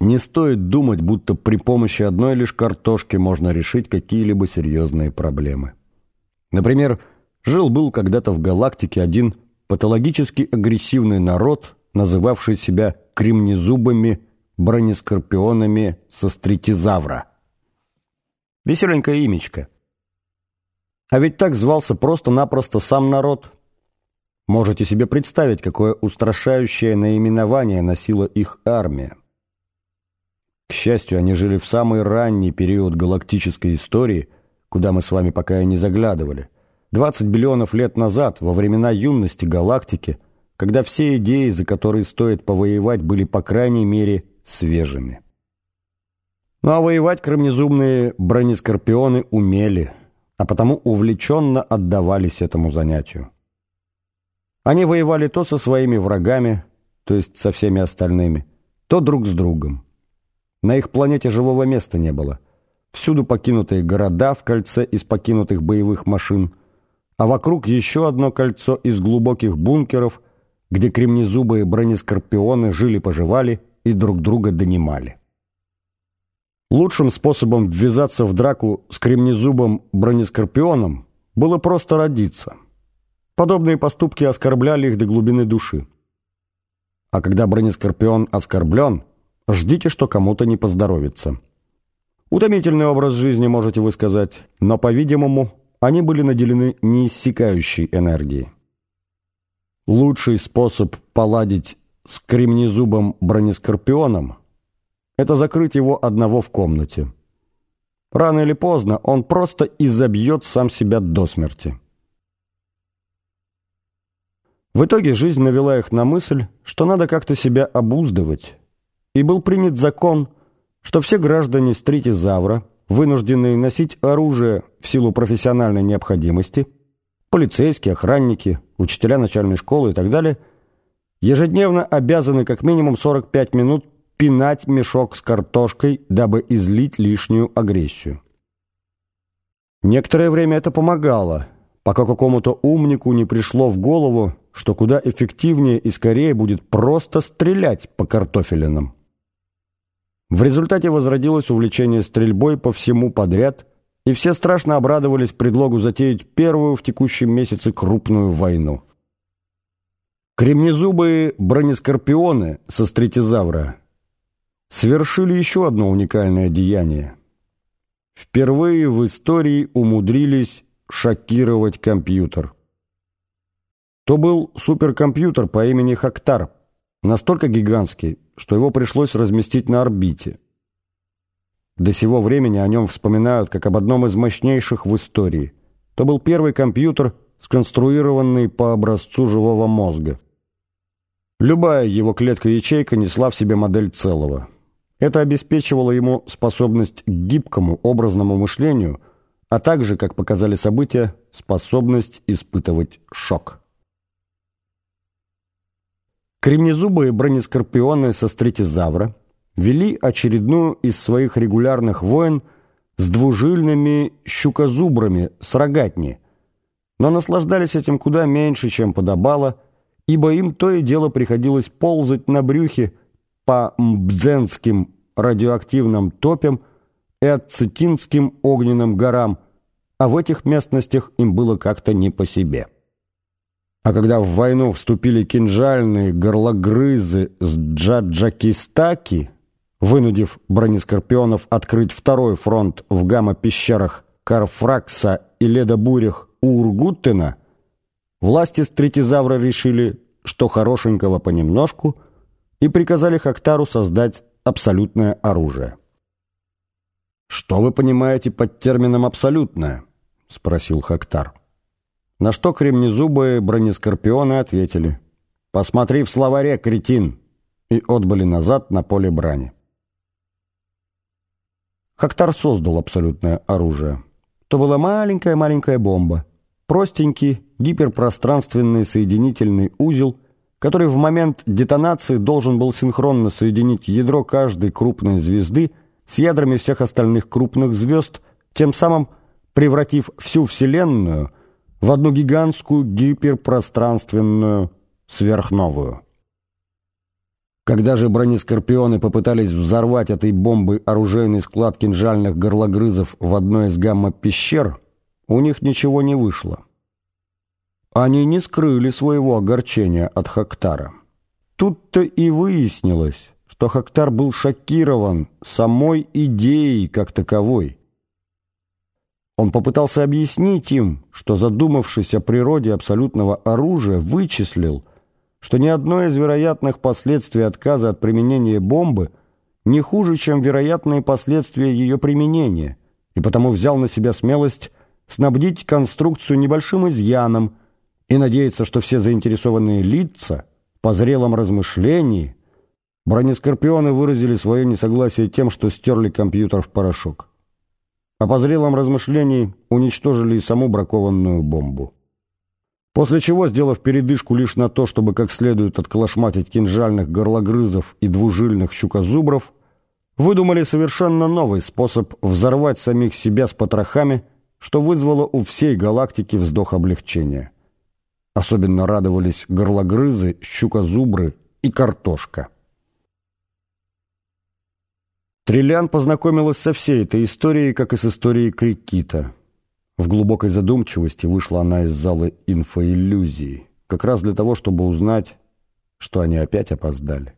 Не стоит думать, будто при помощи одной лишь картошки можно решить какие-либо серьезные проблемы. Например, жил-был когда-то в галактике один патологически агрессивный народ, называвший себя кремнезубыми бронескорпионами со стритизавра. Веселенькое имечко. А ведь так звался просто-напросто сам народ – Можете себе представить, какое устрашающее наименование носила их армия. К счастью, они жили в самый ранний период галактической истории, куда мы с вами пока и не заглядывали. 20 миллионов лет назад, во времена юности галактики, когда все идеи, за которые стоит повоевать, были по крайней мере свежими. Ну а воевать кромнезумные бронескорпионы умели, а потому увлеченно отдавались этому занятию. Они воевали то со своими врагами, то есть со всеми остальными, то друг с другом. На их планете живого места не было. Всюду покинутые города в кольце из покинутых боевых машин, а вокруг еще одно кольцо из глубоких бункеров, где кремнезубые бронескорпионы жили-поживали и друг друга донимали. Лучшим способом ввязаться в драку с кремнезубым бронескорпионом было просто родиться – Подобные поступки оскорбляли их до глубины души. А когда бронескорпион оскорблен, ждите, что кому-то не поздоровится. Утомительный образ жизни, можете вы сказать, но, по-видимому, они были наделены неиссякающей энергией. Лучший способ поладить с кремнезубым бронескорпионом – это закрыть его одного в комнате. Рано или поздно он просто изобьет сам себя до смерти. В итоге жизнь навела их на мысль, что надо как-то себя обуздывать, и был принят закон, что все граждане Стритизавра, вынужденные носить оружие в силу профессиональной необходимости, полицейские, охранники, учителя начальной школы и так далее, ежедневно обязаны как минимум 45 минут пинать мешок с картошкой, дабы излить лишнюю агрессию. Некоторое время это помогало, пока какому-то умнику не пришло в голову, что куда эффективнее и скорее будет просто стрелять по картофелинам. В результате возродилось увлечение стрельбой по всему подряд, и все страшно обрадовались предлогу затеять первую в текущем месяце крупную войну. Кремнезубые бронескорпионы со стритизавра совершили еще одно уникальное деяние. Впервые в истории умудрились шокировать компьютер – то был суперкомпьютер по имени Хактар, настолько гигантский, что его пришлось разместить на орбите. До сего времени о нем вспоминают как об одном из мощнейших в истории. То был первый компьютер, сконструированный по образцу живого мозга. Любая его клетка-ячейка несла в себе модель целого. Это обеспечивало ему способность к гибкому образному мышлению, а также, как показали события, способность испытывать шок. Кремнезубые бронескорпионы со стритизавра вели очередную из своих регулярных войн с двужильными щукозубрами с рогатни, но наслаждались этим куда меньше, чем подобало, ибо им то и дело приходилось ползать на брюхе по мбдзенским радиоактивным топям и ацетинским огненным горам, а в этих местностях им было как-то не по себе. А когда в войну вступили кинжальные горлогрызы с Джаджакистаки, вынудив бронескорпионов открыть второй фронт в гамма-пещерах Карфракса и ледобурях Ургуттена, власти стритизавра решили, что хорошенького понемножку, и приказали Хактару создать абсолютное оружие. «Что вы понимаете под термином «абсолютное»?» — спросил Хактар. На что кремнезубые бронескорпионы ответили «Посмотри в словаре, кретин!» и отбыли назад на поле брани. Хактар создал абсолютное оружие. То была маленькая-маленькая бомба, простенький гиперпространственный соединительный узел, который в момент детонации должен был синхронно соединить ядро каждой крупной звезды с ядрами всех остальных крупных звезд, тем самым превратив всю Вселенную в одну гигантскую гиперпространственную сверхновую. Когда же бронескорпионы попытались взорвать этой бомбой оружейный склад кинжальных горлогрызов в одной из гамма-пещер, у них ничего не вышло. Они не скрыли своего огорчения от Хактара. Тут-то и выяснилось, что Хактар был шокирован самой идеей как таковой. Он попытался объяснить им, что, задумавшись о природе абсолютного оружия, вычислил, что ни одно из вероятных последствий отказа от применения бомбы не хуже, чем вероятные последствия ее применения, и потому взял на себя смелость снабдить конструкцию небольшим изъяном и надеяться, что все заинтересованные лица по зрелом размышлении бронескорпионы выразили свое несогласие тем, что стерли компьютер в порошок. А по зрелом размышлении уничтожили и саму бракованную бомбу. После чего, сделав передышку лишь на то, чтобы как следует отколошматить кинжальных горлогрызов и двужильных щукозубров, выдумали совершенно новый способ взорвать самих себя с потрохами, что вызвало у всей галактики вздох облегчения. Особенно радовались горлогрызы, щукозубры и картошка. Триллиан познакомилась со всей этой историей, как и с историей Крикита. В глубокой задумчивости вышла она из зала инфоиллюзии, как раз для того, чтобы узнать, что они опять опоздали.